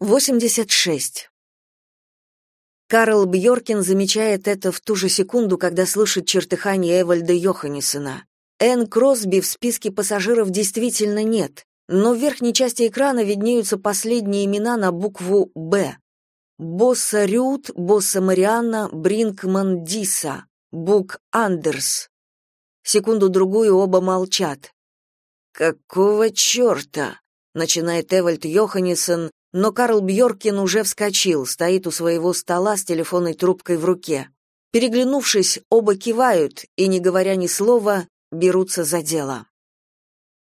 86. Карл Бьоркин замечает это в ту же секунду, когда слышит чертыхание Эвальда Йоханнесена. Энн Кросби в списке пассажиров действительно нет, но в верхней части экрана виднеются последние имена на букву «Б». Босса Рют, Босса Марианна, Бринкман Диса, Бук Андерс. Секунду-другую оба молчат. «Какого черта?» — начинает Эвальд Йоханнесен, но Карл Бьоркин уже вскочил, стоит у своего стола с телефонной трубкой в руке. Переглянувшись, оба кивают и, не говоря ни слова, берутся за дело.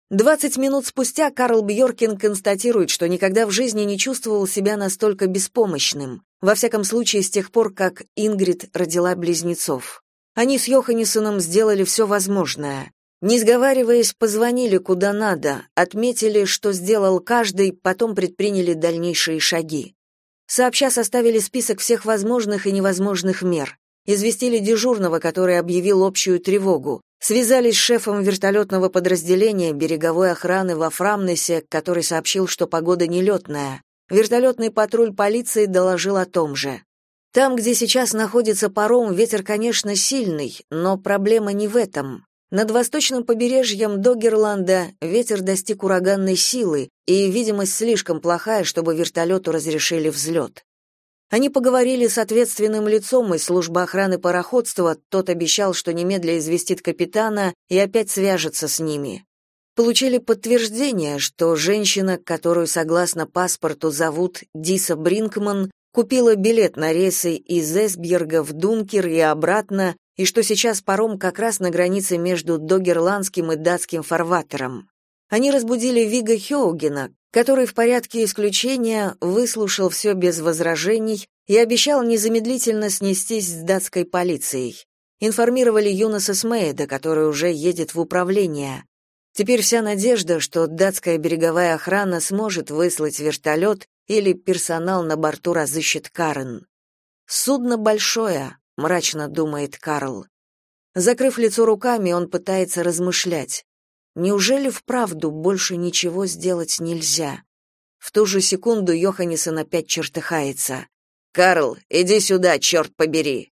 Двадцать минут спустя Карл Бьоркин констатирует, что никогда в жизни не чувствовал себя настолько беспомощным, во всяком случае с тех пор, как Ингрид родила близнецов. Они с Йоханнесоном сделали все возможное. Не сговариваясь, позвонили куда надо, отметили, что сделал каждый, потом предприняли дальнейшие шаги. Сообща составили список всех возможных и невозможных мер. Известили дежурного, который объявил общую тревогу. Связались с шефом вертолетного подразделения береговой охраны во Фрамнесе, который сообщил, что погода нелетная. Вертолетный патруль полиции доложил о том же. Там, где сейчас находится паром, ветер, конечно, сильный, но проблема не в этом. Над восточным побережьем Догерланда ветер достиг ураганной силы, и видимость слишком плохая, чтобы вертолету разрешили взлет. Они поговорили с ответственным лицом из службы охраны пароходства, тот обещал, что немедля известит капитана и опять свяжется с ними. Получили подтверждение, что женщина, которую согласно паспорту зовут Диса Бринкман, купила билет на рейсы из Эсбьерга в Дункер и обратно и что сейчас паром как раз на границе между Догерландским и датским фарватером. Они разбудили Вига Хеугена, который в порядке исключения выслушал все без возражений и обещал незамедлительно снестись с датской полицией. Информировали Юнаса Смейда, который уже едет в управление. Теперь вся надежда, что датская береговая охрана сможет выслать вертолет или персонал на борту разыщет Карен. Судно большое, мрачно думает Карл. Закрыв лицо руками, он пытается размышлять. Неужели вправду больше ничего сделать нельзя? В ту же секунду Йоханнесен опять чертыхается. «Карл, иди сюда, черт побери!»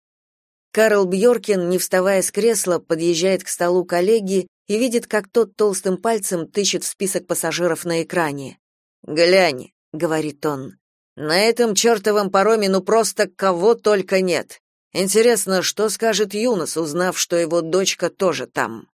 Карл Бьоркин, не вставая с кресла, подъезжает к столу коллеги и видит, как тот толстым пальцем тыщет в список пассажиров на экране. «Глянь», — говорит он, — «на этом чертовом пароме ну просто кого только нет. Интересно, что скажет Юнос, узнав, что его дочка тоже там?